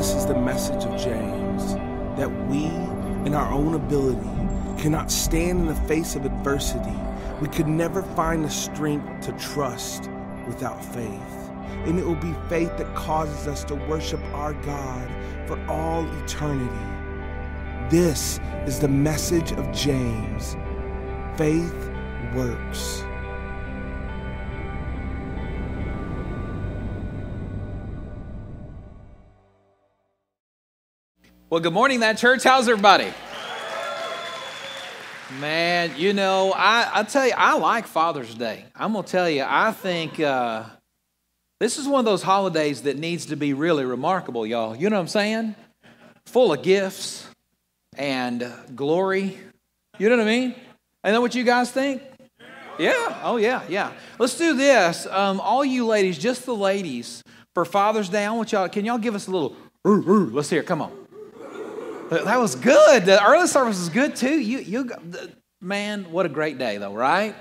This is the message of James that we, in our own ability, cannot stand in the face of adversity. We could never find the strength to trust without faith. And it will be faith that causes us to worship our God for all eternity. This is the message of James. Faith works. Well, good morning, that church. How's everybody? Man, you know, I, I tell you, I like Father's Day. I'm going to tell you, I think uh, this is one of those holidays that needs to be really remarkable, y'all. You know what I'm saying? Full of gifts and glory. You know what I mean? I know what you guys think? Yeah. Oh, yeah, yeah. Let's do this. Um, all you ladies, just the ladies, for Father's Day, I want y'all, can y'all give us a little, ooh, ooh, let's hear it. Come on. That was good. The early service was good too. You, you, man, what a great day though, right?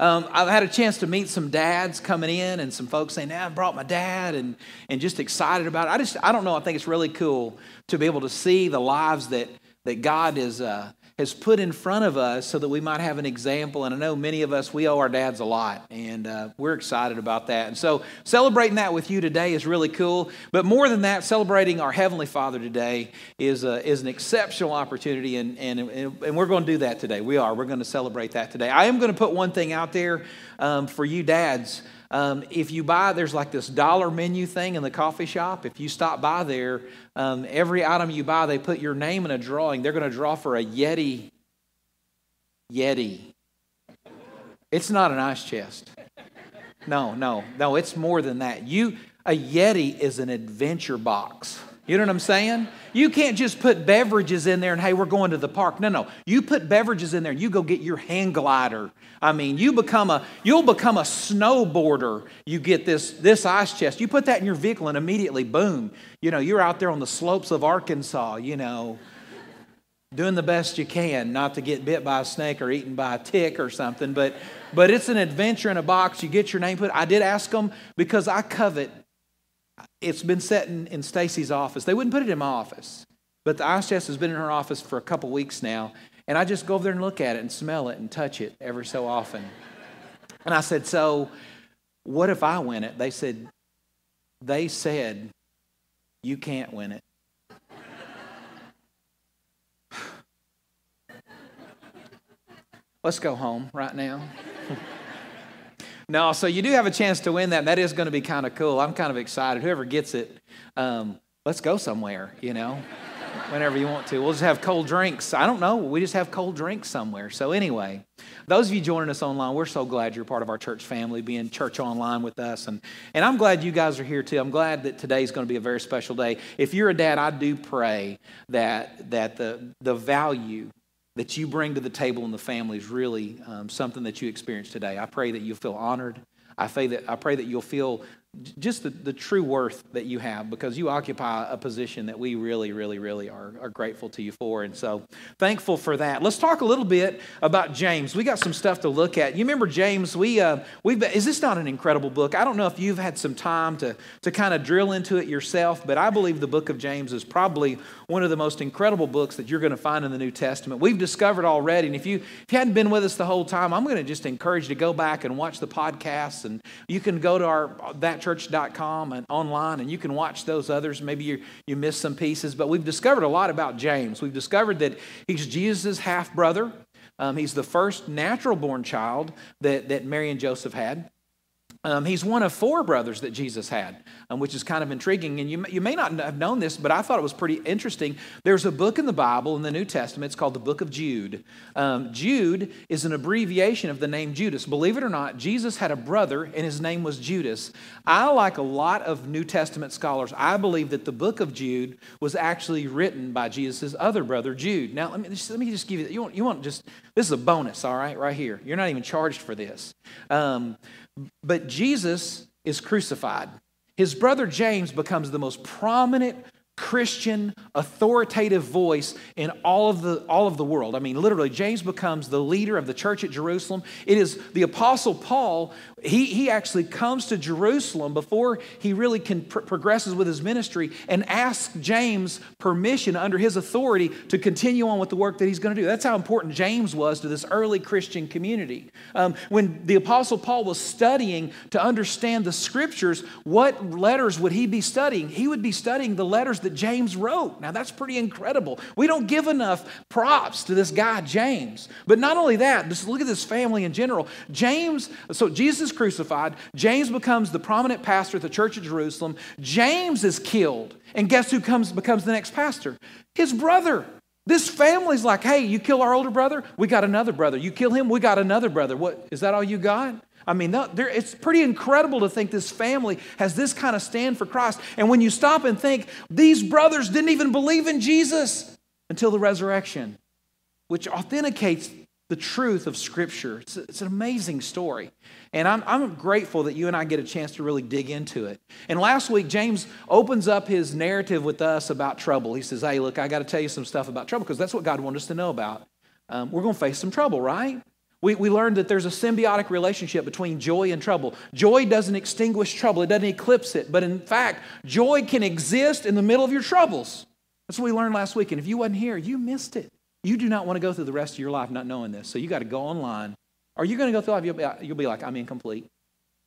Um, I've had a chance to meet some dads coming in and some folks saying, "Now I brought my dad," and and just excited about it. I just, I don't know. I think it's really cool to be able to see the lives that that God is uh, has put in front of us so that we might have an example. And I know many of us, we owe our dads a lot, and uh, we're excited about that. And so celebrating that with you today is really cool. But more than that, celebrating our Heavenly Father today is, uh, is an exceptional opportunity, and, and, and we're going to do that today. We are. We're going to celebrate that today. I am going to put one thing out there um, for you dads. Um, if you buy, there's like this dollar menu thing in the coffee shop. If you stop by there, um, every item you buy, they put your name in a drawing. They're going to draw for a Yeti. Yeti. It's not an ice chest. No, no, no, it's more than that. You, a Yeti is an adventure box. You know what I'm saying? You can't just put beverages in there and, hey, we're going to the park. No, no. You put beverages in there, you go get your hang glider. I mean, you become a, you'll become a snowboarder. You get this, this ice chest. You put that in your vehicle and immediately, boom, you know, you're out there on the slopes of Arkansas, you know, doing the best you can not to get bit by a snake or eaten by a tick or something. But, but it's an adventure in a box. You get your name put. I did ask them because I covet it's been sitting in Stacy's office. They wouldn't put it in my office, but the ice chest has been in her office for a couple weeks now. And I just go over there and look at it and smell it and touch it every so often. And I said, So, what if I win it? They said, They said, You can't win it. Let's go home right now. No, so you do have a chance to win that. That is going to be kind of cool. I'm kind of excited. Whoever gets it, um, let's go somewhere, you know, whenever you want to. We'll just have cold drinks. I don't know. We just have cold drinks somewhere. So, anyway, those of you joining us online, we're so glad you're part of our church family, being church online with us. And, and I'm glad you guys are here too. I'm glad that today is going to be a very special day. If you're a dad, I do pray that, that the, the value that you bring to the table in the family is really um, something that you experience today. I pray that you'll feel honored. I pray that, I pray that you'll feel just the, the true worth that you have because you occupy a position that we really, really, really are, are grateful to you for. And so thankful for that. Let's talk a little bit about James. We got some stuff to look at. You remember James, we, uh, we've been, is this not an incredible book? I don't know if you've had some time to, to kind of drill into it yourself, but I believe the book of James is probably one of the most incredible books that you're going to find in the New Testament. We've discovered already, and if you, if you hadn't been with us the whole time, I'm going to just encourage you to go back and watch the podcasts, and you can go to our that church.com and online and you can watch those others. Maybe you, you missed some pieces, but we've discovered a lot about James. We've discovered that he's Jesus' half brother. Um, he's the first natural born child that, that Mary and Joseph had. Um, he's one of four brothers that Jesus had, um, which is kind of intriguing. And you, you may not have known this, but I thought it was pretty interesting. There's a book in the Bible, in the New Testament, it's called the Book of Jude. Um, Jude is an abbreviation of the name Judas. Believe it or not, Jesus had a brother, and his name was Judas. I, like a lot of New Testament scholars, I believe that the book of Jude was actually written by Jesus' other brother, Jude. Now, let me just, let me just give you, you want, you want just, this is a bonus, all right, right here. You're not even charged for this. But Jesus is crucified. His brother James becomes the most prominent Christian authoritative voice in all of the all of the world. I mean, literally, James becomes the leader of the church at Jerusalem. It is the apostle Paul. He, he actually comes to Jerusalem before he really can pr- progresses with his ministry and asks James permission under his authority to continue on with the work that he's going to do. That's how important James was to this early Christian community. Um, when the apostle Paul was studying to understand the scriptures, what letters would he be studying? He would be studying the letters that James wrote. Now, that's pretty incredible. We don't give enough props to this guy, James. But not only that, just look at this family in general. James, so Jesus is crucified. James becomes the prominent pastor at the church of Jerusalem. James is killed. And guess who comes, becomes the next pastor? His brother. This family's like, hey, you kill our older brother, we got another brother. You kill him, we got another brother. What is that all you got? I mean, it's pretty incredible to think this family has this kind of stand for Christ. And when you stop and think, these brothers didn't even believe in Jesus until the resurrection, which authenticates the truth of Scripture. It's, it's an amazing story. And I'm, I'm grateful that you and I get a chance to really dig into it. And last week, James opens up his narrative with us about trouble. He says, Hey, look, I got to tell you some stuff about trouble because that's what God wanted us to know about. Um, we're going to face some trouble, right? We, we learned that there's a symbiotic relationship between joy and trouble. Joy doesn't extinguish trouble, it doesn't eclipse it. But in fact, joy can exist in the middle of your troubles. That's what we learned last week. And if you wasn't here, you missed it. You do not want to go through the rest of your life not knowing this. So you got to go online. Are you going to go through life? You'll be, uh, you'll be like, I'm incomplete.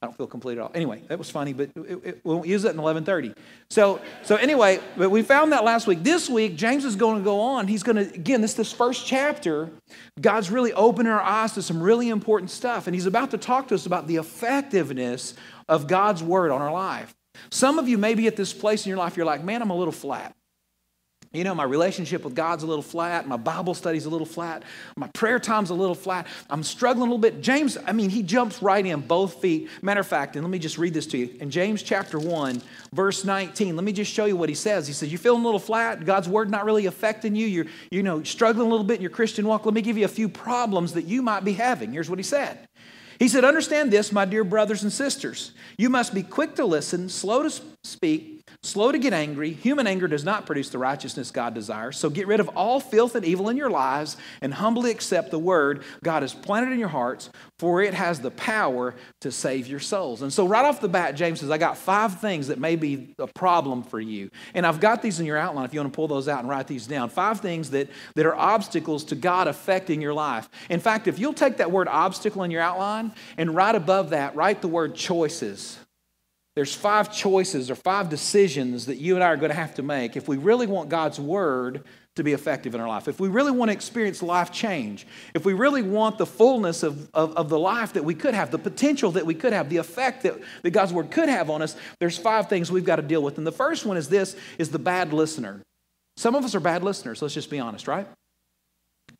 I don't feel complete at all. Anyway, that was funny, but it, it, we'll use it in 11:30. So, so anyway, but we found that last week. This week, James is going to go on. He's going to again. This this first chapter. God's really opening our eyes to some really important stuff, and He's about to talk to us about the effectiveness of God's word on our life. Some of you may be at this place in your life. You're like, man, I'm a little flat. You know, my relationship with God's a little flat. My Bible study's a little flat. My prayer time's a little flat. I'm struggling a little bit. James, I mean, he jumps right in both feet. Matter of fact, and let me just read this to you. In James chapter 1, verse 19, let me just show you what he says. He says, You're feeling a little flat? God's word not really affecting you? You're, you know, struggling a little bit in your Christian walk? Let me give you a few problems that you might be having. Here's what he said. He said, Understand this, my dear brothers and sisters. You must be quick to listen, slow to speak Slow to get angry. Human anger does not produce the righteousness God desires. So get rid of all filth and evil in your lives and humbly accept the word God has planted in your hearts, for it has the power to save your souls. And so, right off the bat, James says, I got five things that may be a problem for you. And I've got these in your outline if you want to pull those out and write these down. Five things that, that are obstacles to God affecting your life. In fact, if you'll take that word obstacle in your outline and right above that, write the word choices. There's five choices or five decisions that you and I are going to have to make if we really want God's word to be effective in our life. If we really want to experience life change, if we really want the fullness of, of, of, the life that we could have, the potential that we could have, the effect that, that God's word could have on us, there's five things we've got to deal with. And the first one is this is the bad listener. Some of us are bad listeners, let's just be honest, right?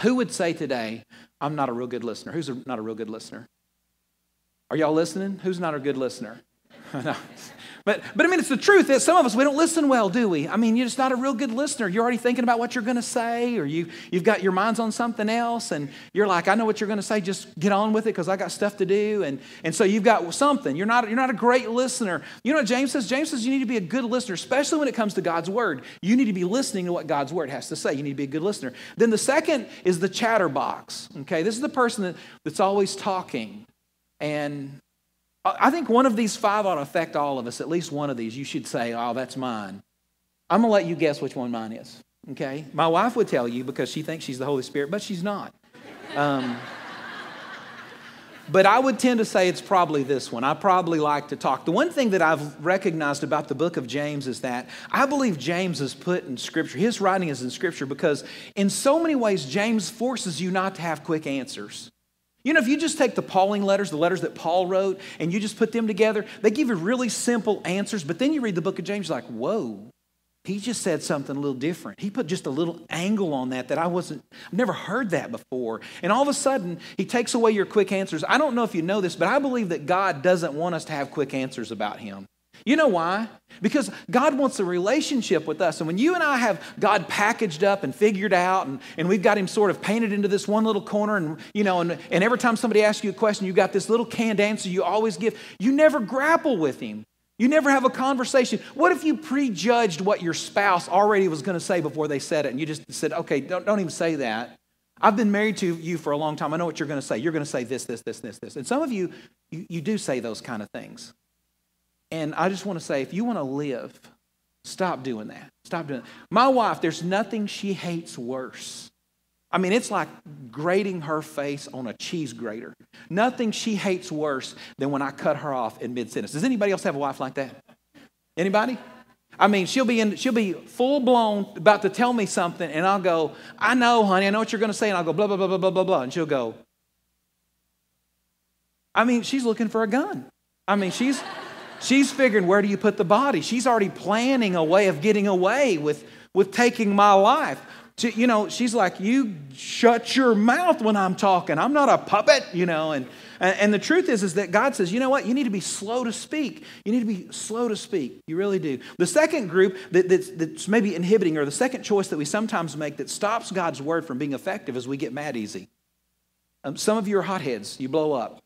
Who would say today, I'm not a real good listener? Who's not a real good listener? Are y'all listening? Who's not a good listener? no. But, but I mean, it's the truth that some of us, we don't listen well, do we? I mean, you're just not a real good listener. You're already thinking about what you're going to say, or you, you've got your minds on something else, and you're like, I know what you're going to say, just get on with it because I got stuff to do. And, and so you've got something. You're not, you're not a great listener. You know what James says? James says you need to be a good listener, especially when it comes to God's word. You need to be listening to what God's word has to say. You need to be a good listener. Then the second is the chatterbox. Okay, this is the person that, that's always talking. And I think one of these five ought to affect all of us. At least one of these, you should say, Oh, that's mine. I'm going to let you guess which one mine is. Okay? My wife would tell you because she thinks she's the Holy Spirit, but she's not. Um, but I would tend to say it's probably this one. I probably like to talk. The one thing that I've recognized about the book of James is that I believe James is put in Scripture. His writing is in Scripture because, in so many ways, James forces you not to have quick answers. You know, if you just take the Pauline letters, the letters that Paul wrote, and you just put them together, they give you really simple answers. But then you read the book of James, like, whoa, he just said something a little different. He put just a little angle on that that I wasn't, I've never heard that before. And all of a sudden, he takes away your quick answers. I don't know if you know this, but I believe that God doesn't want us to have quick answers about him. You know why? Because God wants a relationship with us. And when you and I have God packaged up and figured out, and, and we've got him sort of painted into this one little corner, and you know, and, and every time somebody asks you a question, you got this little canned answer you always give, you never grapple with him. You never have a conversation. What if you prejudged what your spouse already was going to say before they said it and you just said, okay, don't, don't even say that? I've been married to you for a long time. I know what you're going to say. You're going to say this, this, this, this, this. And some of you, you, you do say those kind of things. And I just want to say if you want to live, stop doing that. Stop doing it. My wife, there's nothing she hates worse. I mean, it's like grating her face on a cheese grater. Nothing she hates worse than when I cut her off in mid sentence. Does anybody else have a wife like that? Anybody? I mean, she'll be in, she'll be full blown about to tell me something, and I'll go, I know, honey, I know what you're going to say, and I'll go blah blah blah blah blah blah blah, and she'll go. I mean, she's looking for a gun. I mean, she's she's figuring where do you put the body. She's already planning a way of getting away with with taking my life. She, you know, she's like, you shut your mouth when I'm talking. I'm not a puppet, you know, and and the truth is, is that God says, you know what? You need to be slow to speak. You need to be slow to speak. You really do. The second group that, that's, that's maybe inhibiting, or the second choice that we sometimes make that stops God's word from being effective is we get mad easy. Um, some of you are hotheads. You blow up.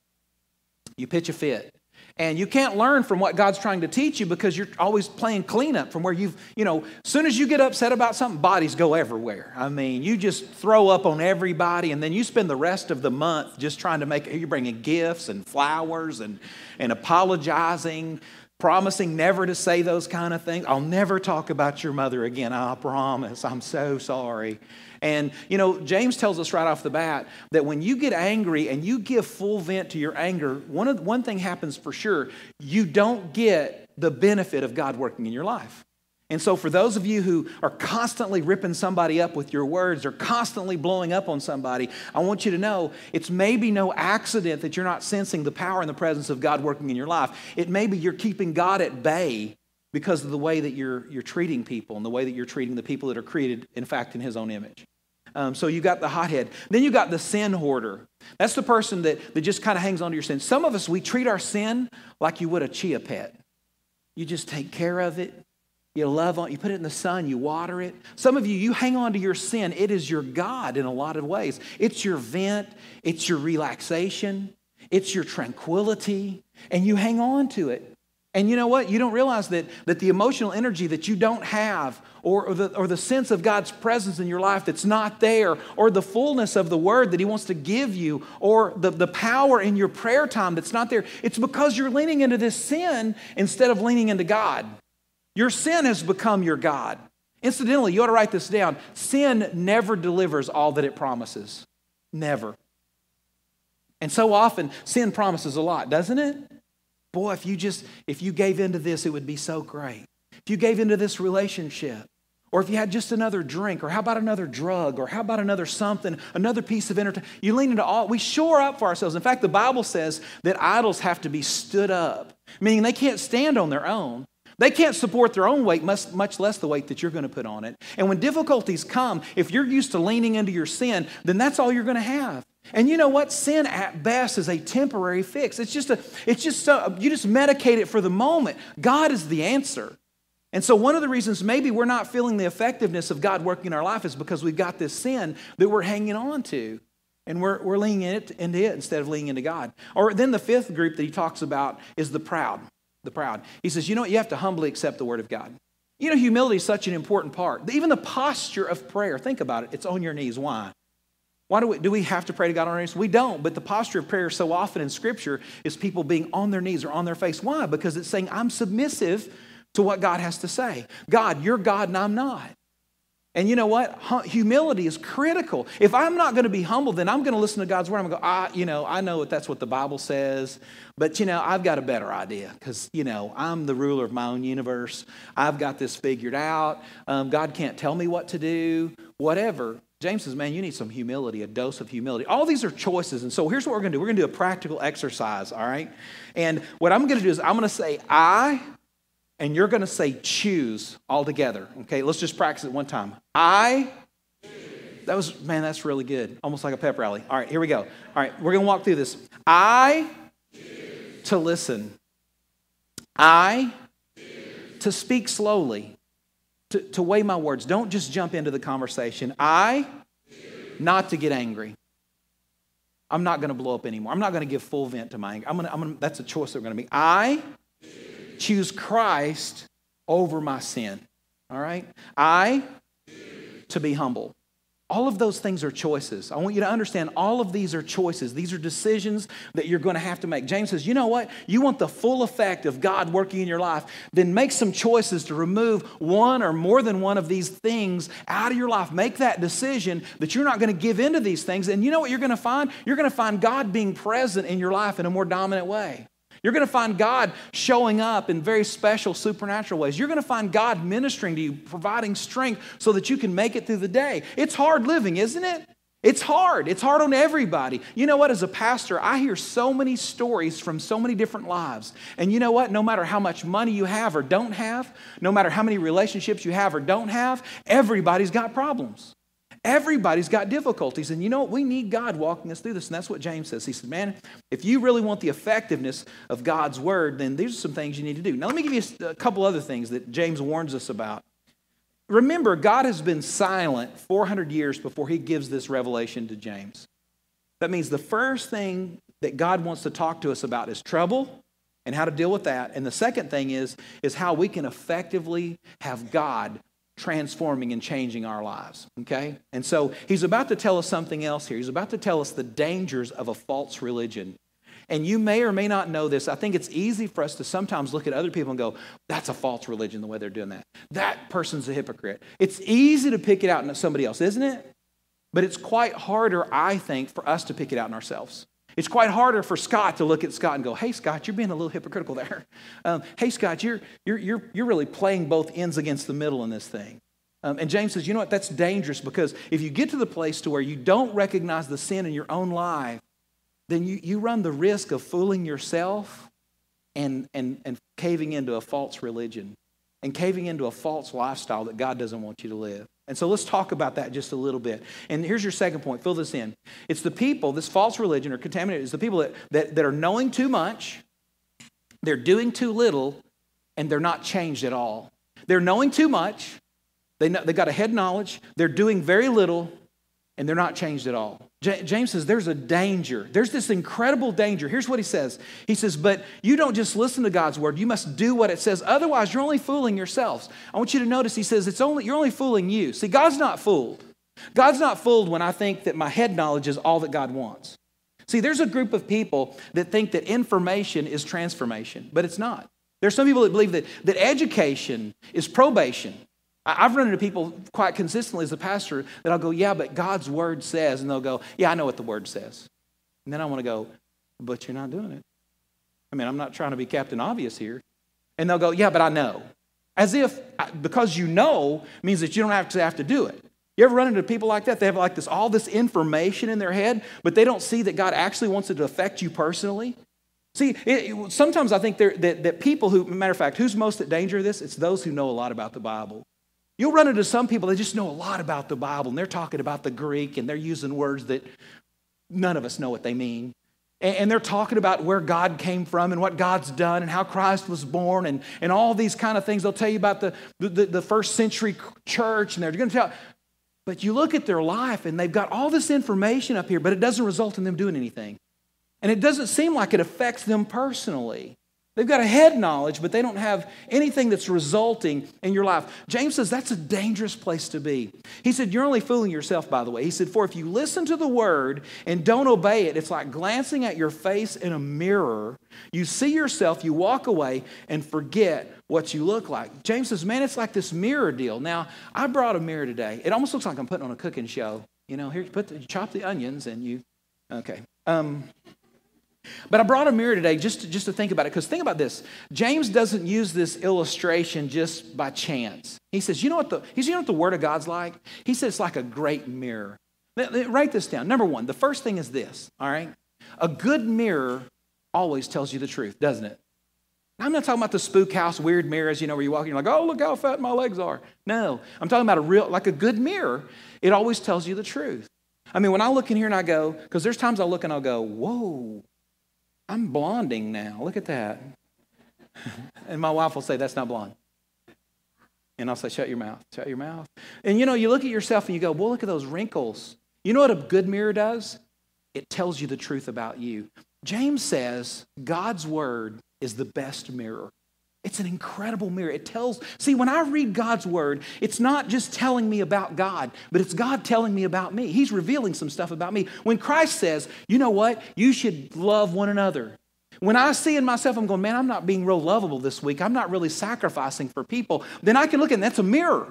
You pitch a fit. And you can't learn from what God's trying to teach you because you're always playing cleanup from where you've, you know, as soon as you get upset about something, bodies go everywhere. I mean, you just throw up on everybody and then you spend the rest of the month just trying to make, you're bringing gifts and flowers and, and apologizing, promising never to say those kind of things. I'll never talk about your mother again. I promise. I'm so sorry. And, you know, James tells us right off the bat that when you get angry and you give full vent to your anger, one, of, one thing happens for sure you don't get the benefit of God working in your life. And so, for those of you who are constantly ripping somebody up with your words or constantly blowing up on somebody, I want you to know it's maybe no accident that you're not sensing the power and the presence of God working in your life. It may be you're keeping God at bay because of the way that you're, you're treating people and the way that you're treating the people that are created, in fact, in His own image. Um, so you got the hothead. Then you got the sin hoarder. That's the person that, that just kind of hangs on to your sin. Some of us, we treat our sin like you would a chia pet. You just take care of it. You love on, you put it in the sun, you water it. Some of you, you hang on to your sin. It is your God in a lot of ways. It's your vent, it's your relaxation, it's your tranquility, and you hang on to it. And you know what? You don't realize that, that the emotional energy that you don't have, or, or, the, or the sense of God's presence in your life that's not there, or the fullness of the word that He wants to give you, or the, the power in your prayer time that's not there, it's because you're leaning into this sin instead of leaning into God. Your sin has become your God. Incidentally, you ought to write this down sin never delivers all that it promises. Never. And so often, sin promises a lot, doesn't it? Boy, if you just, if you gave into this, it would be so great. If you gave into this relationship, or if you had just another drink, or how about another drug, or how about another something, another piece of entertainment, you lean into all, we shore up for ourselves. In fact, the Bible says that idols have to be stood up, meaning they can't stand on their own. They can't support their own weight, much, less the weight that you're going to put on it. And when difficulties come, if you're used to leaning into your sin, then that's all you're going to have. And you know what? Sin at best is a temporary fix. It's just a, it's just so, you just medicate it for the moment. God is the answer. And so one of the reasons maybe we're not feeling the effectiveness of God working in our life is because we've got this sin that we're hanging on to. And we're, we're leaning it, into it instead of leaning into God. Or then the fifth group that he talks about is the proud. The proud. He says, you know what? You have to humbly accept the word of God. You know, humility is such an important part. Even the posture of prayer, think about it. It's on your knees. Why? Why do we, do we have to pray to God on our knees? We don't, but the posture of prayer so often in Scripture is people being on their knees or on their face. Why? Because it's saying, I'm submissive to what God has to say. God, you're God and I'm not. And you know what? Humility is critical. If I'm not going to be humble, then I'm going to listen to God's word. I'm going to go, I, you know, I know that that's what the Bible says, but you know, I've got a better idea because you know I'm the ruler of my own universe. I've got this figured out. Um, God can't tell me what to do. Whatever. James says, man, you need some humility, a dose of humility. All these are choices. And so here's what we're going to do we're going to do a practical exercise, all right? And what I'm going to do is I'm going to say I, and you're going to say choose all together. Okay, let's just practice it one time. I, that was, man, that's really good. Almost like a pep rally. All right, here we go. All right, we're going to walk through this. I, to listen. I, to speak slowly to, to weigh my words. Don't just jump into the conversation. I, not to get angry. I'm not going to blow up anymore. I'm not going to give full vent to my anger. I'm going to, I'm going to, that's a choice that we're going to make. I, choose Christ over my sin. All right? I to be humble. All of those things are choices. I want you to understand all of these are choices. These are decisions that you're going to have to make. James says, you know what? You want the full effect of God working in your life, then make some choices to remove one or more than one of these things out of your life. Make that decision that you're not going to give into these things. And you know what you're going to find? You're going to find God being present in your life in a more dominant way. You're going to find God showing up in very special supernatural ways. You're going to find God ministering to you, providing strength so that you can make it through the day. It's hard living, isn't it? It's hard. It's hard on everybody. You know what? As a pastor, I hear so many stories from so many different lives. And you know what? No matter how much money you have or don't have, no matter how many relationships you have or don't have, everybody's got problems. Everybody's got difficulties. And you know what? We need God walking us through this. And that's what James says. He said, Man, if you really want the effectiveness of God's word, then these are some things you need to do. Now, let me give you a couple other things that James warns us about. Remember, God has been silent 400 years before he gives this revelation to James. That means the first thing that God wants to talk to us about is trouble and how to deal with that. And the second thing is, is how we can effectively have God transforming and changing our lives. Okay? And so he's about to tell us something else here. He's about to tell us the dangers of a false religion. And you may or may not know this. I think it's easy for us to sometimes look at other people and go, that's a false religion the way they're doing that. That person's a hypocrite. It's easy to pick it out in somebody else, isn't it? But it's quite harder, I think, for us to pick it out in ourselves. It's quite harder for Scott to look at Scott and go, hey, Scott, you're being a little hypocritical there. Um, hey, Scott, you're, you're, you're, you're really playing both ends against the middle in this thing. Um, and James says, you know what? That's dangerous because if you get to the place to where you don't recognize the sin in your own life, then you, you run the risk of fooling yourself and, and, and caving into a false religion and caving into a false lifestyle that God doesn't want you to live. And so let's talk about that just a little bit. And here's your second point. Fill this in. It's the people, this false religion or contaminated, is the people that, that, that are knowing too much, they're doing too little, and they're not changed at all. They're knowing too much, they, know, they got a head knowledge, they're doing very little, and they're not changed at all. James says there's a danger. There's this incredible danger. Here's what he says He says, But you don't just listen to God's word, you must do what it says. Otherwise, you're only fooling yourselves. I want you to notice he says, it's only, You're only fooling you. See, God's not fooled. God's not fooled when I think that my head knowledge is all that God wants. See, there's a group of people that think that information is transformation, but it's not. There's some people that believe that, that education is probation. I've run into people quite consistently as a pastor that I'll go, yeah, but God's word says, and they'll go, yeah, I know what the word says. And then I want to go, but you're not doing it. I mean, I'm not trying to be Captain Obvious here. And they'll go, yeah, but I know. As if because you know means that you don't have to have to do it. You ever run into people like that? They have like this all this information in their head, but they don't see that God actually wants it to affect you personally. See, it, sometimes I think that, that people who, matter of fact, who's most at danger of this? It's those who know a lot about the Bible. You'll run into some people that just know a lot about the Bible and they're talking about the Greek and they're using words that none of us know what they mean. And they're talking about where God came from and what God's done and how Christ was born and, and all these kind of things. They'll tell you about the, the, the first century church and they're going to tell. But you look at their life and they've got all this information up here, but it doesn't result in them doing anything. And it doesn't seem like it affects them personally. They've got a head knowledge, but they don't have anything that's resulting in your life. James says that's a dangerous place to be. He said, You're only fooling yourself, by the way. He said, For if you listen to the word and don't obey it, it's like glancing at your face in a mirror. You see yourself, you walk away, and forget what you look like. James says, Man, it's like this mirror deal. Now, I brought a mirror today. It almost looks like I'm putting on a cooking show. You know, here, you, put the, you chop the onions and you, okay. Um, but I brought a mirror today just to, just to think about it, because think about this. James doesn't use this illustration just by chance. He says, you know what the, he's, you know what the Word of God's like? He says it's like a great mirror. Write this down. Number one, the first thing is this, all right? A good mirror always tells you the truth, doesn't it? I'm not talking about the spook house weird mirrors, you know, where you walk and you're like, oh, look how fat my legs are. No, I'm talking about a real, like a good mirror. It always tells you the truth. I mean, when I look in here and I go, because there's times I look and I'll go, whoa, I'm blonding now. Look at that. and my wife will say, That's not blonde. And I'll say, Shut your mouth. Shut your mouth. And you know, you look at yourself and you go, Well, look at those wrinkles. You know what a good mirror does? It tells you the truth about you. James says God's word is the best mirror. It's an incredible mirror. It tells, see, when I read God's word, it's not just telling me about God, but it's God telling me about me. He's revealing some stuff about me. When Christ says, you know what, you should love one another. When I see in myself, I'm going, man, I'm not being real lovable this week. I'm not really sacrificing for people. Then I can look and that's a mirror.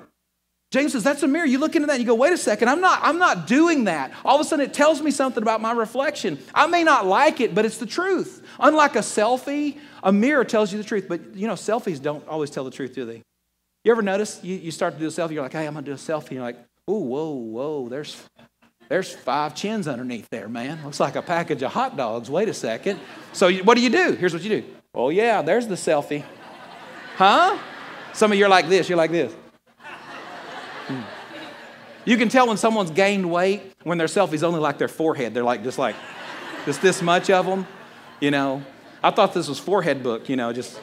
James says, that's a mirror. You look into that and you go, wait a second, I'm not, I'm not doing that. All of a sudden it tells me something about my reflection. I may not like it, but it's the truth. Unlike a selfie, a mirror tells you the truth. But you know, selfies don't always tell the truth, do they? You ever notice you, you start to do a selfie, you're like, hey, I'm gonna do a selfie, you're like, oh, whoa, whoa, there's there's five chins underneath there, man. Looks like a package of hot dogs. Wait a second. So you, what do you do? Here's what you do. Oh yeah, there's the selfie. Huh? Some of you are like this, you're like this. Hmm. You can tell when someone's gained weight when their selfie's only like their forehead. They're like just like just this much of them, you know. I thought this was forehead book, you know, just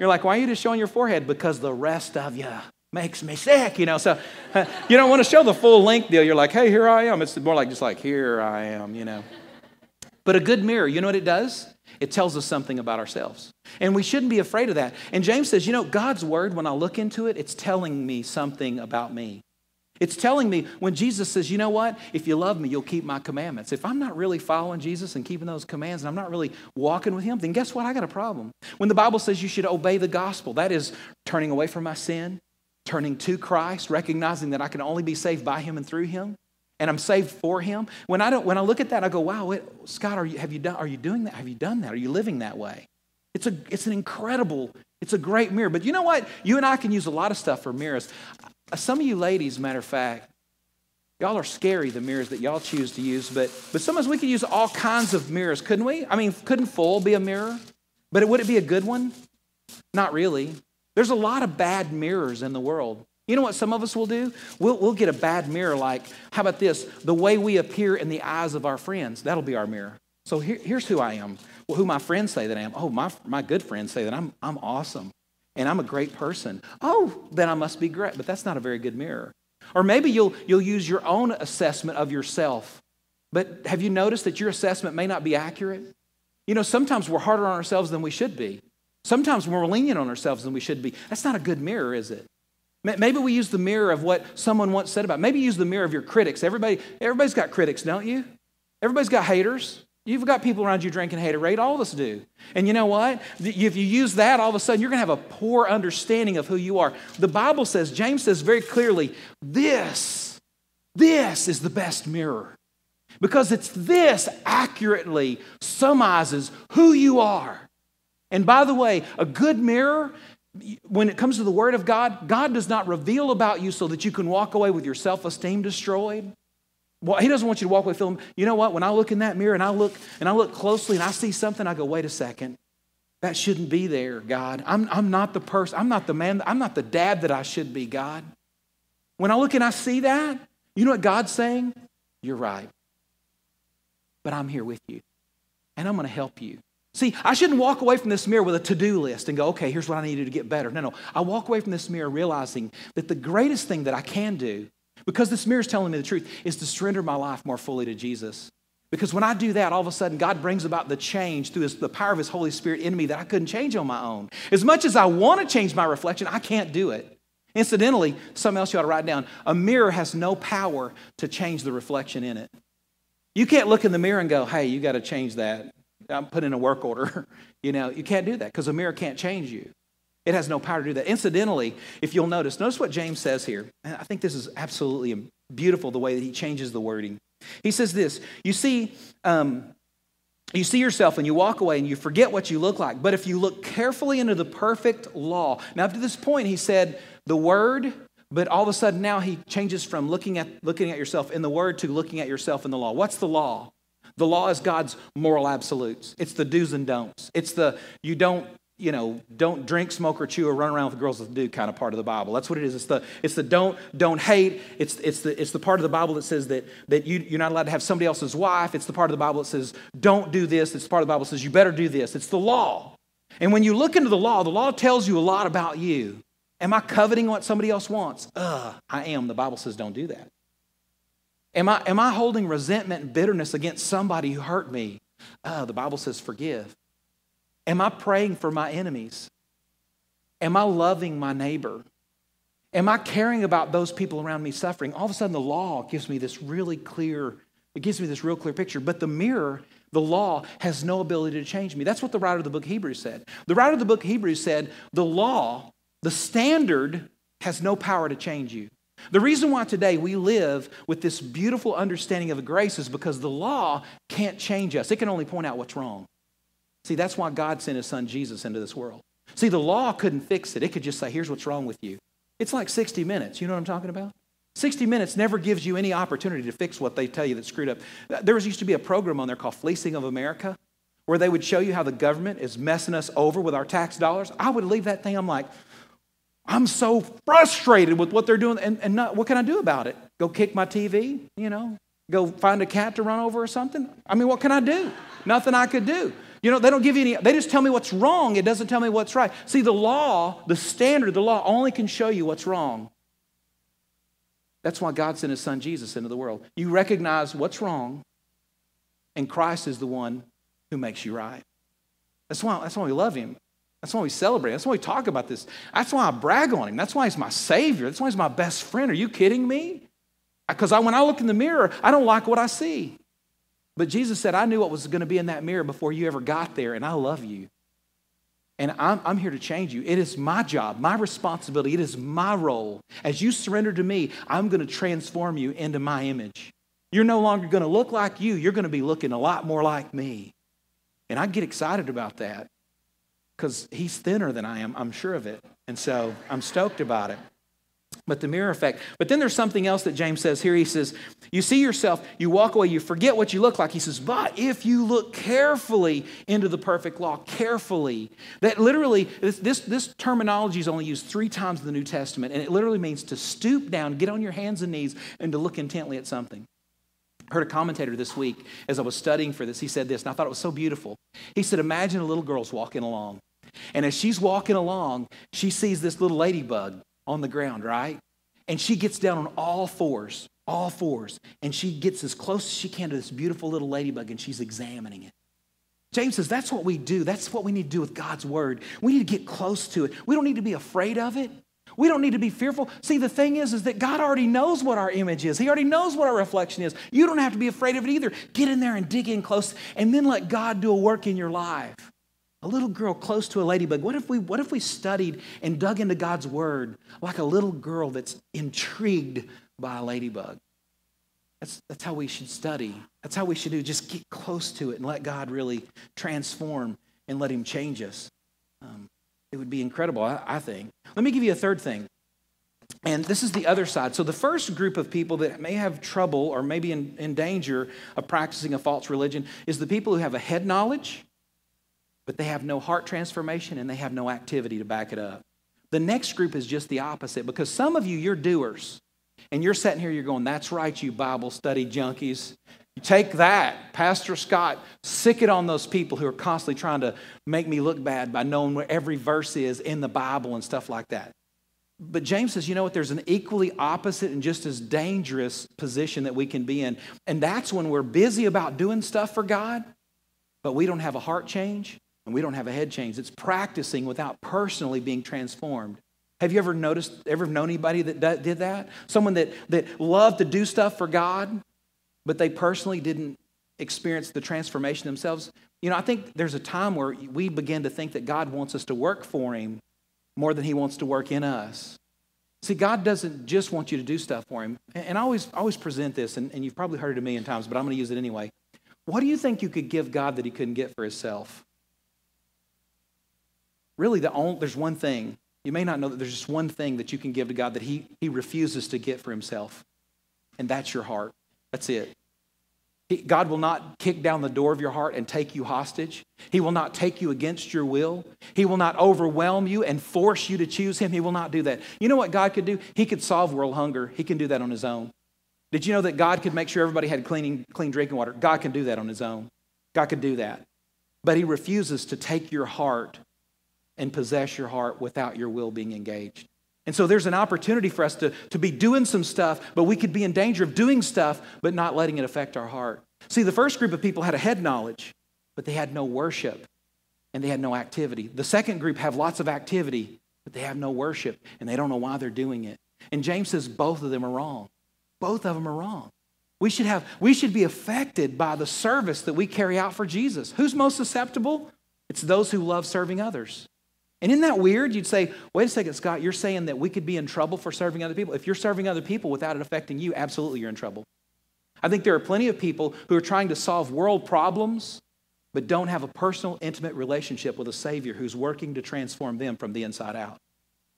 you're like, why are you just showing your forehead? Because the rest of you makes me sick, you know. So you don't want to show the full length deal. You're like, hey, here I am. It's more like just like, here I am, you know. But a good mirror, you know what it does? It tells us something about ourselves. And we shouldn't be afraid of that. And James says, you know, God's word, when I look into it, it's telling me something about me. It's telling me when Jesus says, you know what? If you love me, you'll keep my commandments. If I'm not really following Jesus and keeping those commands and I'm not really walking with him, then guess what? I got a problem. When the Bible says you should obey the gospel, that is turning away from my sin, turning to Christ, recognizing that I can only be saved by him and through him, and I'm saved for him. When I don't, when I look at that, I go, wow, Scott, are you, have you done, are you doing that? Have you done that? Are you living that way? It's, a, it's an incredible, it's a great mirror. But you know what? You and I can use a lot of stuff for mirrors. Some of you ladies, matter of fact, y'all are scary, the mirrors that y'all choose to use, but, but sometimes we could use all kinds of mirrors, couldn't we? I mean, couldn't full be a mirror? But it, would it be a good one? Not really. There's a lot of bad mirrors in the world. You know what some of us will do? We'll, we'll get a bad mirror like, how about this? The way we appear in the eyes of our friends. That'll be our mirror. So here, here's who I am. Well, who my friends say that I am. Oh, my, my good friends say that I'm, I'm awesome and I'm a great person. Oh, then I must be great. But that's not a very good mirror. Or maybe you'll, you'll use your own assessment of yourself. But have you noticed that your assessment may not be accurate? You know, sometimes we're harder on ourselves than we should be. Sometimes we're more lenient on ourselves than we should be. That's not a good mirror, is it? Maybe we use the mirror of what someone once said about. Maybe use the mirror of your critics. Everybody, everybody's got critics, don't you? Everybody's got haters. You've got people around you drinking haterade. All of us do. And you know what? If you use that, all of a sudden you're going to have a poor understanding of who you are. The Bible says, James says very clearly, this, this is the best mirror. Because it's this accurately summarizes who you are. And by the way, a good mirror, when it comes to the Word of God, God does not reveal about you so that you can walk away with your self esteem destroyed. Well, he doesn't want you to walk away feeling, you know what? When I look in that mirror and I look and I look closely and I see something, I go, wait a second. That shouldn't be there, God. I'm, I'm not the person, I'm not the man, I'm not the dad that I should be, God. When I look and I see that, you know what God's saying? You're right. But I'm here with you. And I'm going to help you. See, I shouldn't walk away from this mirror with a to do list and go, okay, here's what I need to do to get better. No, no. I walk away from this mirror realizing that the greatest thing that I can do because this mirror is telling me the truth, is to surrender my life more fully to Jesus. Because when I do that, all of a sudden, God brings about the change through his, the power of His Holy Spirit in me that I couldn't change on my own. As much as I want to change my reflection, I can't do it. Incidentally, something else you ought to write down a mirror has no power to change the reflection in it. You can't look in the mirror and go, hey, you got to change that. I'm putting in a work order. you know, you can't do that because a mirror can't change you. It has no power to do that. Incidentally, if you'll notice, notice what James says here. I think this is absolutely beautiful the way that he changes the wording. He says this You see, um, you see yourself and you walk away and you forget what you look like. But if you look carefully into the perfect law, now up to this point, he said the word, but all of a sudden now he changes from looking at looking at yourself in the word to looking at yourself in the law. What's the law? The law is God's moral absolutes. It's the do's and don'ts. It's the you don't you know, don't drink, smoke, or chew, or run around with girls that do kind of part of the Bible. That's what it is. It's the, it's the don't, don't hate. It's, it's, the, it's the part of the Bible that says that, that you, you're not allowed to have somebody else's wife. It's the part of the Bible that says don't do this. It's the part of the Bible that says you better do this. It's the law. And when you look into the law, the law tells you a lot about you. Am I coveting what somebody else wants? Ugh, I am. The Bible says don't do that. Am I, am I holding resentment and bitterness against somebody who hurt me? Uh, the Bible says forgive. Am I praying for my enemies? Am I loving my neighbor? Am I caring about those people around me suffering? All of a sudden, the law gives me this really clear, it gives me this real clear picture. But the mirror, the law, has no ability to change me. That's what the writer of the book Hebrews said. The writer of the book Hebrews said, the law, the standard, has no power to change you. The reason why today we live with this beautiful understanding of grace is because the law can't change us. It can only point out what's wrong. See, that's why God sent his son Jesus into this world. See, the law couldn't fix it. It could just say, here's what's wrong with you. It's like 60 minutes. You know what I'm talking about? 60 minutes never gives you any opportunity to fix what they tell you that's screwed up. There was used to be a program on there called Fleecing of America where they would show you how the government is messing us over with our tax dollars. I would leave that thing, I'm like, I'm so frustrated with what they're doing, and, and not, what can I do about it? Go kick my TV, you know? Go find a cat to run over or something? I mean, what can I do? Nothing I could do. You know, they don't give you any, they just tell me what's wrong. It doesn't tell me what's right. See, the law, the standard, the law only can show you what's wrong. That's why God sent his son Jesus into the world. You recognize what's wrong, and Christ is the one who makes you right. That's why, that's why we love him. That's why we celebrate. That's why we talk about this. That's why I brag on him. That's why he's my savior. That's why he's my best friend. Are you kidding me? Because I, when I look in the mirror, I don't like what I see. But Jesus said, I knew what was going to be in that mirror before you ever got there, and I love you. And I'm, I'm, here to change you. It is my job, my responsibility, it is my role. As you surrender to me, I'm going to transform you into my image. You're no longer going to look like you, you're going to be looking a lot more like me. And I get excited about that because he's thinner than I am, I'm sure of it. And so I'm stoked about it. But the mirror effect. But then there's something else that James says here. He says, You see yourself, you walk away, you forget what you look like. He says, But if you look carefully into the perfect law, carefully, that literally, this, this, terminology is only used three times in the New Testament, and it literally means to stoop down, get on your hands and knees, and to look intently at something. I heard a commentator this week as I was studying for this. He said this, and I thought it was so beautiful. He said, Imagine a little girl's walking along. And as she's walking along, she sees this little ladybug on the ground, right? And she gets down on all fours, all fours, and she gets as close as she can to this beautiful little ladybug and she's examining it. James says that's what we do. That's what we need to do with God's word. We need to get close to it. We don't need to be afraid of it. We don't need to be fearful. See, the thing is, is that God already knows what our image is. He already knows what our reflection is. You don't have to be afraid of it either. Get in there and dig in close and then let God do a work in your life. A little girl close to a ladybug. What if we what if we studied and dug into God's word like a little girl that's intrigued by a ladybug? That's, that's how we should study. That's how we should do. Just get close to it and let God really transform and let Him change us. Um, it would be incredible, I, I think. Let me give you a third thing. And this is the other side. So, the first group of people that may have trouble or maybe in, in danger of practicing a false religion is the people who have a head knowledge but they have no heart transformation and they have no activity to back it up. The next group is just the opposite because some of you, you're doers. And you're sitting here, you're going, that's right, you Bible study junkies. Take that, Pastor Scott, sick it on those people who are constantly trying to make me look bad by knowing where every verse is in the Bible and stuff like that. But James says, you know what? There's an equally opposite and just as dangerous position that we can be in. And that's when we're busy about doing stuff for God, but we don't have a heart change and we don't have a head change. It's practicing without personally being transformed. Have you ever noticed, ever known anybody that did that? Someone that, that loved to do stuff for God, but they personally didn't experience the transformation themselves? You know, I think there's a time where we begin to think that God wants us to work for Him more than He wants to work in us. See, God doesn't just want you to do stuff for Him. And I always, always present this, and, and you've probably heard it a million times, but I'm going to use it anyway. What do you think you could give God that He couldn't get for Himself? Really the only, there's one thing. You may not know that there's just one thing that you can give to God that he, he refuses to get for himself, and that's your heart. That's it. God will not kick down the door of your heart and take you hostage. He will not take you against your will. He will not overwhelm you and force you to choose Him. He will not do that. You know what God could do? He could solve world hunger. He can do that on His own. Did you know that God could make sure everybody had clean, clean drinking water? God can do that on His own. God could do that. But He refuses to take your heart and possess your heart without your will being engaged. And so there's an opportunity for us to, to be doing some stuff, but we could be in danger of doing stuff, but not letting it affect our heart. See, the first group of people had a head knowledge, but they had no worship and they had no activity. The second group have lots of activity, but they have no worship and they don't know why they're doing it. And James says both of them are wrong. Both of them are wrong. We should, have, we should be affected by the service that we carry out for Jesus. Who's most susceptible? It's those who love serving others. And isn't that weird? You'd say, wait a second, Scott, you're saying that we could be in trouble for serving other people. If you're serving other people without it affecting you, absolutely you're in trouble. I think there are plenty of people who are trying to solve world problems, but don't have a personal, intimate relationship with a Savior who's working to transform them from the inside out.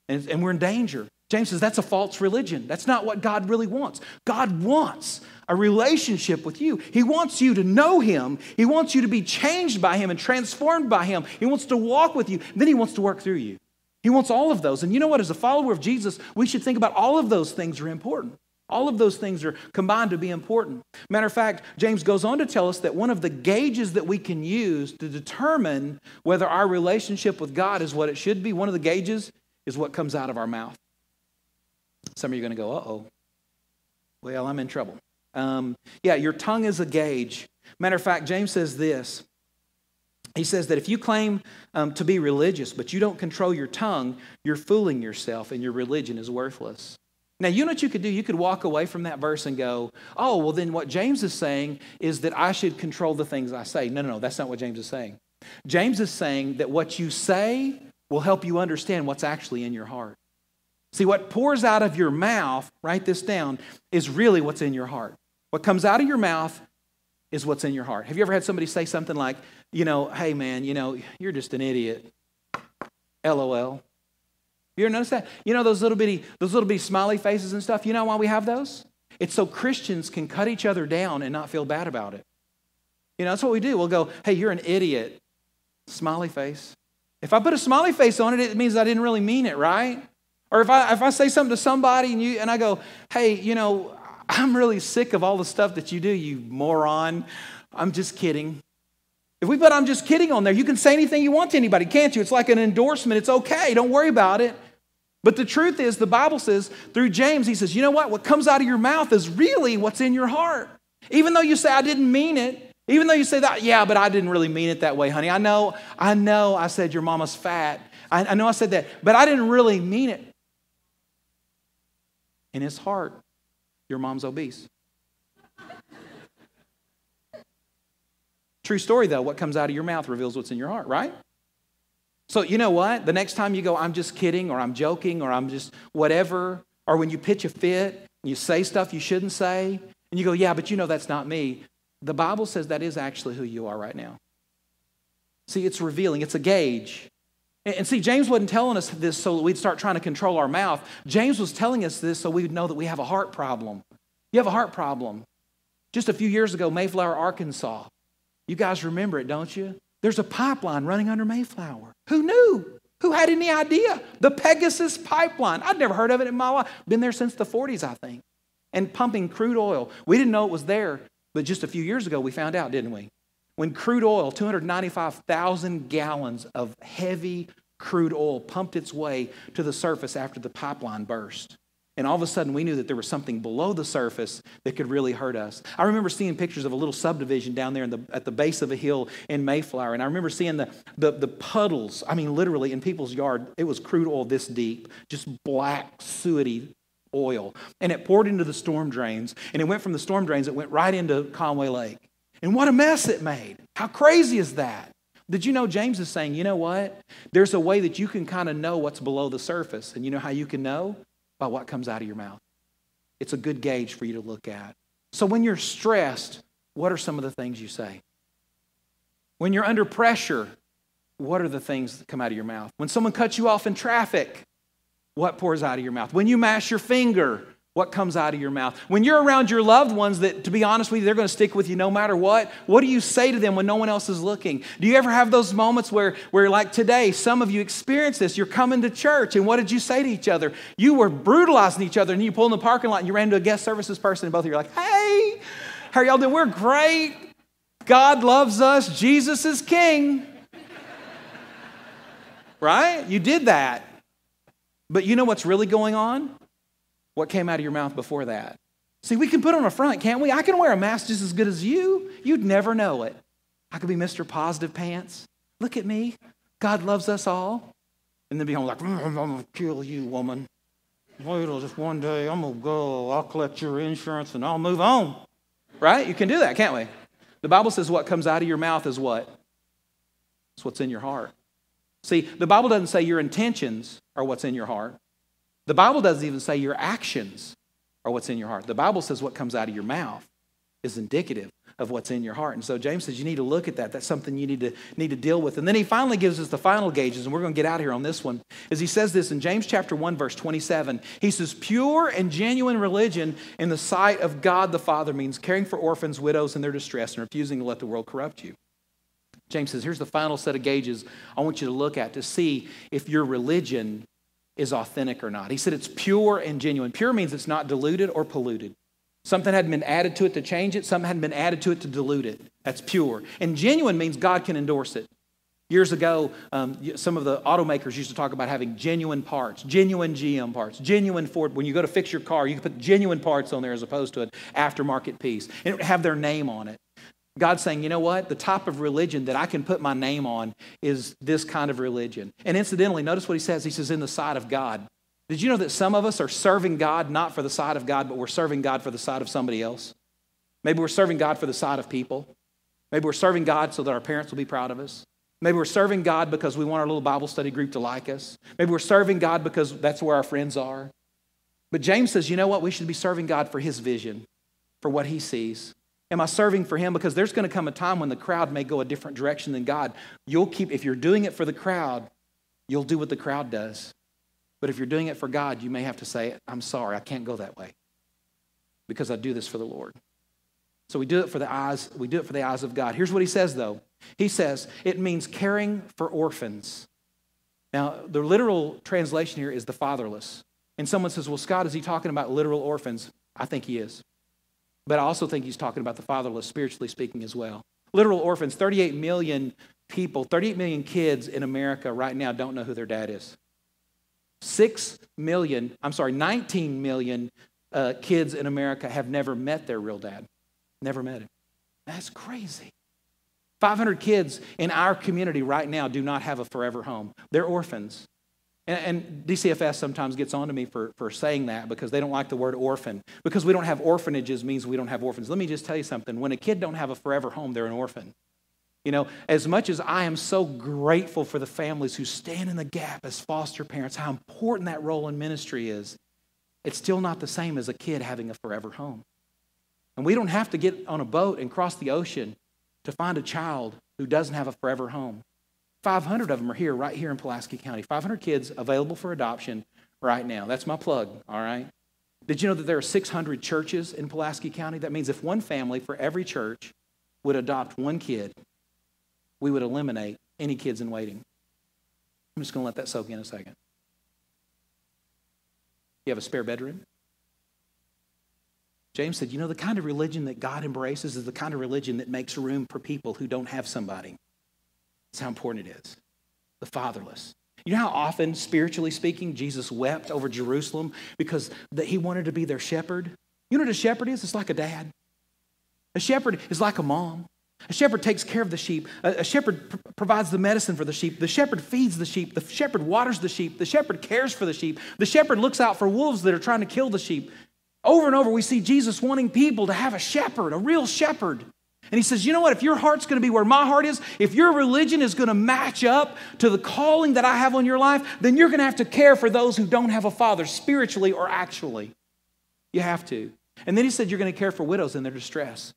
And, and we're in danger. James says that's a false religion. That's not what God really wants. God wants a relationship with you. He wants you to know Him. He wants you to be changed by Him and transformed by Him. He wants to walk with you. Then He wants to work through you. He wants all of those. And you know what? As a follower of Jesus, we should think about all of those things are important. All of those things are combined to be important. Matter of fact, James goes on to tell us that one of the gauges that we can use to determine whether our relationship with God is what it should be, one of the gauges is what comes out of our mouth. Some of you are going to go, uh oh. Well, I'm in trouble. Um, yeah, your tongue is a gauge. Matter of fact, James says this. He says that if you claim um, to be religious, but you don't control your tongue, you're fooling yourself and your religion is worthless. Now, you know what you could do? You could walk away from that verse and go, oh, well, then what James is saying is that I should control the things I say. No, no, no, that's not what James is saying. James is saying that what you say will help you understand what's actually in your heart. See, what pours out of your mouth, write this down, is really what's in your heart. What comes out of your mouth is what's in your heart. Have you ever had somebody say something like, you know, hey man, you know, you're just an idiot. LOL. You ever notice that? You know those little bitty, those little bitty smiley faces and stuff? You know why we have those? It's so Christians can cut each other down and not feel bad about it. You know, that's what we do. We'll go, hey, you're an idiot. Smiley face. If I put a smiley face on it, it means I didn't really mean it, right? Or if I, if I say something to somebody and, you, and I go, hey, you know, I'm really sick of all the stuff that you do, you moron. I'm just kidding. If we put I'm just kidding on there, you can say anything you want to anybody, can't you? It's like an endorsement. It's okay. Don't worry about it. But the truth is, the Bible says through James, he says, you know what? What comes out of your mouth is really what's in your heart. Even though you say, I didn't mean it, even though you say that, yeah, but I didn't really mean it that way, honey. I know, I know I said your mama's fat. I, I know I said that, but I didn't really mean it. In his heart, your mom's obese. True story, though. What comes out of your mouth reveals what's in your heart, right? So, you know what? The next time you go, I'm just kidding, or I'm joking, or I'm just whatever, or when you pitch a fit, and you say stuff you shouldn't say, and you go, yeah, but you know that's not me. The Bible says that is actually who you are right now. See, it's revealing, it's a gauge. And see, James wasn't telling us this so that we'd start trying to control our mouth. James was telling us this so we would know that we have a heart problem. You have a heart problem. Just a few years ago, Mayflower, Arkansas. You guys remember it, don't you? There's a pipeline running under Mayflower. Who knew? Who had any idea? The Pegasus pipeline. I'd never heard of it in my life. Been there since the 40s, I think. And pumping crude oil. We didn't know it was there, but just a few years ago we found out, didn't we? When crude oil, 295,000 gallons of heavy crude oil pumped its way to the surface after the pipeline burst. And all of a sudden, we knew that there was something below the surface that could really hurt us. I remember seeing pictures of a little subdivision down there the, at the base of a hill in Mayflower. And I remember seeing the, the, the puddles, I mean, literally in people's yard, it was crude oil this deep, just black, sooty oil. And it poured into the storm drains. And it went from the storm drains, it went right into Conway Lake. And what a mess it made. How crazy is that? Did you know James is saying, you know what? There's a way that you can kind of know what's below the surface. And you know how you can know? By what comes out of your mouth. It's a good gauge for you to look at. So when you're stressed, what are some of the things you say? When you're under pressure, what are the things that come out of your mouth? When someone cuts you off in traffic, what pours out of your mouth? When you mash your finger, what comes out of your mouth. When you're around your loved ones that, to be honest with you, they're going to stick with you no matter what, what do you say to them when no one else is looking? Do you ever have those moments where, where like today, some of you experience this? You're coming to church, and what did you say to each other? You were brutalizing each other, and you pulled in the parking lot and you ran into a guest services person, and both of you are like, hey, how are y'all doing? We're great. God loves us. Jesus is king. right? You did that. But you know what's really going on? What came out of your mouth before that. See, we can put on a front, can't we? I can wear a mask just as good as you. You'd never know it. I could be Mr. Positive Pants. Look at me. God loves us all. and then be home like, "Mm, I'm going to kill you, woman. Wait till just one day, I'm going to go, I'll collect your insurance and I'll move on. Right? You can do that, can't we? The Bible says what comes out of your mouth is what? It's what's in your heart. See, the Bible doesn't say your intentions are what's in your heart. The Bible doesn't even say your actions are what's in your heart. The Bible says what comes out of your mouth is indicative of what's in your heart. And so James says you need to look at that. That's something you need to need to deal with. And then he finally gives us the final gauges, and we're going to get out here on this one. As he says this in James chapter 1, verse 27, he says, Pure and genuine religion in the sight of God the Father means caring for orphans, widows, in their distress, and refusing to let the world corrupt you. James says, here's the final set of gauges I want you to look at to see if your religion is authentic or not. He said it's pure and genuine. Pure means it's not diluted or polluted. Something hadn't been added to it to change it, something hadn't been added to it to dilute it. That's pure. And genuine means God can endorse it. Years ago, um, some of the automakers used to talk about having genuine parts, genuine GM parts, genuine Ford. When you go to fix your car, you can put genuine parts on there as opposed to an aftermarket piece. And it would have their name on it. God's saying, you know what? The type of religion that I can put my name on is this kind of religion. And incidentally, notice what he says. He says, in the sight of God. Did you know that some of us are serving God not for the side of God, but we're serving God for the side of somebody else? Maybe we're serving God for the side of people. Maybe we're serving God so that our parents will be proud of us. Maybe we're serving God because we want our little Bible study group to like us. Maybe we're serving God because that's where our friends are. But James says, you know what? We should be serving God for his vision, for what he sees. Am I serving for him? Because there's going to come a time when the crowd may go a different direction than God. You'll keep, if you're doing it for the crowd, you'll do what the crowd does. But if you're doing it for God, you may have to say, I'm sorry, I can't go that way because I do this for the Lord. So we do it for the eyes, we do it for the eyes of God. Here's what he says though. He says it means caring for orphans. Now, the literal translation here is the fatherless. And someone says, Well, Scott, is he talking about literal orphans? I think he is. But I also think he's talking about the fatherless, spiritually speaking, as well. Literal orphans, 38 million people, 38 million kids in America right now don't know who their dad is. 6 million, I'm sorry, 19 million uh, kids in America have never met their real dad. Never met him. That's crazy. 500 kids in our community right now do not have a forever home. They're orphans. And, and, DCFS sometimes gets on to me for, for saying that because they don't like the word orphan. Because we don't have orphanages means we don't have orphans. Let me just tell you something. When a kid don't have a forever home, they're an orphan. You know, as much as I am so grateful for the families who stand in the gap as foster parents, how important that role in ministry is, it's still not the same as a kid having a forever home. And we don't have to get on a boat and cross the ocean to find a child who doesn't have a forever home. 500 of them are here, right here in Pulaski County. 500 kids available for adoption right now. That's my plug, all right? Did you know that there are 600 churches in Pulaski County? That means if one family for every church would adopt one kid, we would eliminate any kids in waiting. I'm just going to let that soak in a second. You have a spare bedroom? James said, You know, the kind of religion that God embraces is the kind of religion that makes room for people who don't have somebody. How important it is. The fatherless. You know how often, spiritually speaking, Jesus wept over Jerusalem because that he wanted to be their shepherd? You know what a shepherd is? It's like a dad. A shepherd is like a mom. A shepherd takes care of the sheep. A, a shepherd pr- provides the medicine for the sheep. The shepherd feeds the sheep. The shepherd waters the sheep. The shepherd cares for the sheep. The shepherd looks out for wolves that are trying to kill the sheep. Over and over, we see Jesus wanting people to have a shepherd, a real shepherd. And he says, You know what? If your heart's going to be where my heart is, if your religion is going to match up to the calling that I have on your life, then you're going to have to care for those who don't have a father, spiritually or actually. You have to. And then he said, You're going to care for widows in their distress.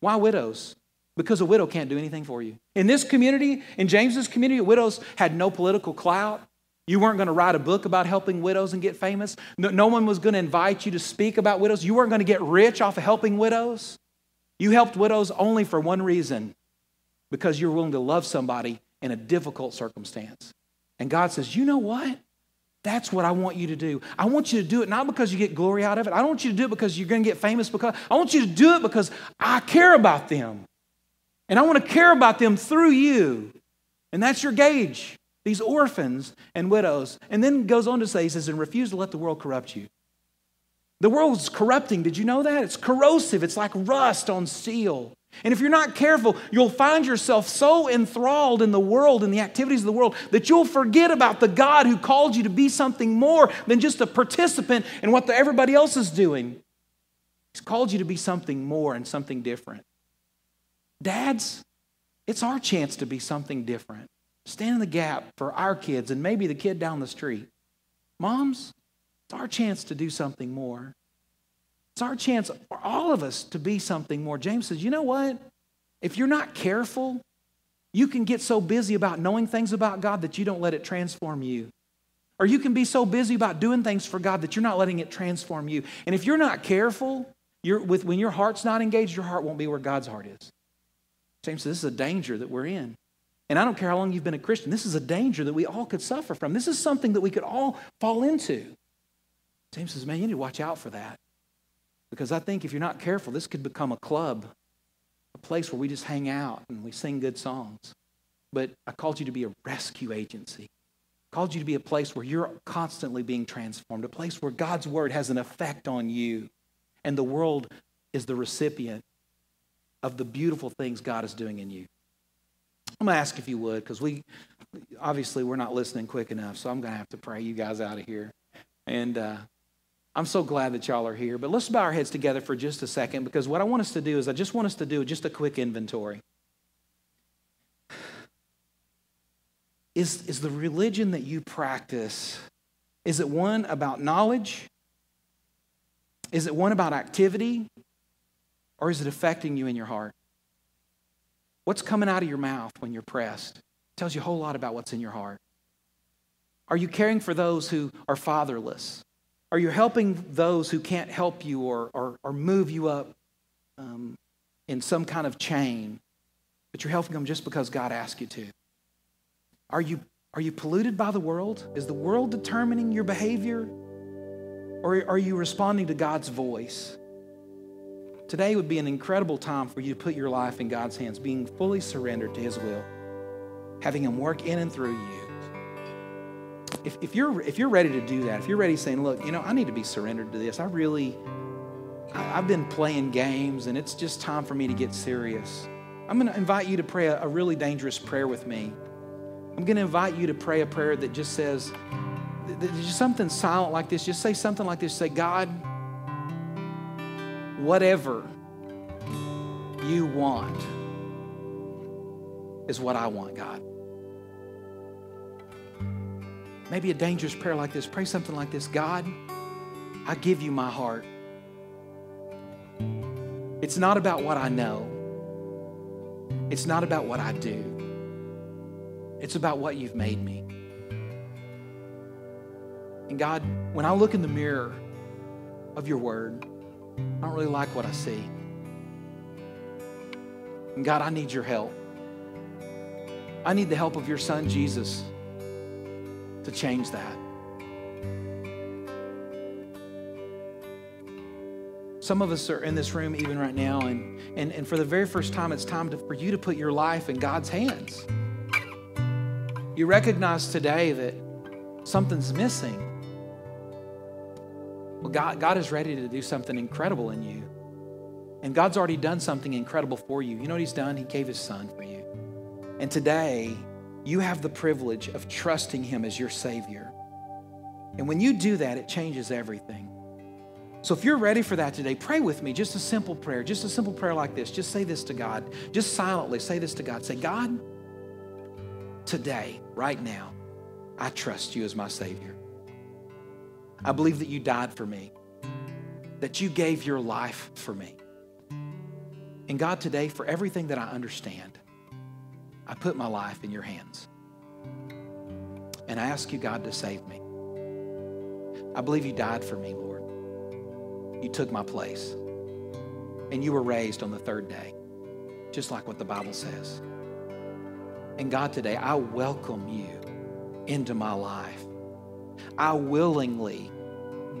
Why widows? Because a widow can't do anything for you. In this community, in James's community, widows had no political clout. You weren't going to write a book about helping widows and get famous. No, no one was going to invite you to speak about widows. You weren't going to get rich off of helping widows. You helped widows only for one reason because you're willing to love somebody in a difficult circumstance. And God says, You know what? That's what I want you to do. I want you to do it not because you get glory out of it. I don't want you to do it because you're going to get famous because I want you to do it because I care about them. And I want to care about them through you. And that's your gauge. These orphans and widows. And then goes on to say, he says, and refuse to let the world corrupt you. The world's corrupting. Did you know that? It's corrosive. It's like rust on steel. And if you're not careful, you'll find yourself so enthralled in the world and the activities of the world that you'll forget about the God who called you to be something more than just a participant in what the, everybody else is doing. He's called you to be something more and something different. Dads, it's our chance to be something different. Stand in the gap for our kids and maybe the kid down the street. Moms, it's our chance to do something more. It's our chance for all of us to be something more. James says, you know what? If you're not careful, you can get so busy about knowing things about God that you don't let it transform you. Or you can be so busy about doing things for God that you're not letting it transform you. And if you're not careful, you're, with, when your heart's not engaged, your heart won't be where God's heart is. James says, this is a danger that we're in. And I don't care how long you've been a Christian, this is a danger that we all could suffer from. This is something that we could all fall into. James says, man, you need to watch out for that. Because I think if you're not careful, this could become a club, a place where we just hang out and we sing good songs. But I called you to be a rescue agency. I called you to be a place where you're constantly being transformed, a place where God's word has an effect on you, and the world is the recipient of the beautiful things God is doing in you. I'm going to ask if you would, because we obviously we're not listening quick enough, so I'm going to have to pray you guys out of here. And uh, I'm so glad that y'all are here. But let's bow our heads together for just a second because what I want us to do is I just want us to do just a quick inventory. Is, is the religion that you practice, is it one about knowledge? Is it one about activity? Or is it affecting you in your heart? What's coming out of your mouth when you're pressed? It tells you a whole lot about what's in your heart. Are you caring for those who are fatherless? Are you helping those who can't help you or, or, or move you up um, in some kind of chain, but you're helping them just because God asked you to? Are you, are you polluted by the world? Is the world determining your behavior? Or are you responding to God's voice? Today would be an incredible time for you to put your life in God's hands, being fully surrendered to His will, having Him work in and through you if, if, you're, if you're ready to do that, if you're ready saying, look, you know, I need to be surrendered to this, I really, I, I've been playing games and it's just time for me to get serious. I'm going to invite you to pray a, a really dangerous prayer with me. I'm going to invite you to pray a prayer that just says, just something silent like this. Just say something like this. Say, God, whatever you want is what I want, God. Maybe a dangerous prayer like this. Pray something like this God, I give you my heart. It's not about what I know, it's not about what I do, it's about what you've made me. And God, when I look in the mirror of your word, I don't really like what I see. And God, I need your help. I need the help of your son, Jesus to change that. Some of us are in this room even right now, and, and, and for the very first time, it's time to, for you to put your life in God's hands. You recognize today that something's missing. Well, God, God is ready to do something incredible in you. And God's already done something incredible for you. You know what He's done? He gave His Son for you. And today, you have the privilege of trusting Him as your Savior. And when you do that, it changes everything. So if you're ready for that today, pray with me. Just a simple prayer, just a simple prayer like this. Just say this to God. Just silently say this to God. Say, God, today, right now, I trust you as my Savior. I believe that you died for me, that you gave your life for me. And God, today, for everything that I understand, I put my life in your hands. And I ask you, God, to save me. I believe you died for me, Lord. You took my place. And you were raised on the third day, just like what the Bible says. And God, today, I welcome you into my life. I willingly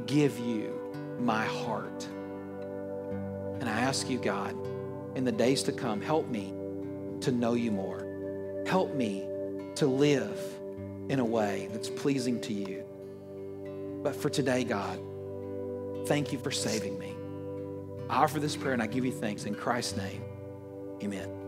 give you my heart. And I ask you, God, in the days to come, help me to know you more. Help me to live in a way that's pleasing to you. But for today, God, thank you for saving me. I offer this prayer and I give you thanks in Christ's name. Amen.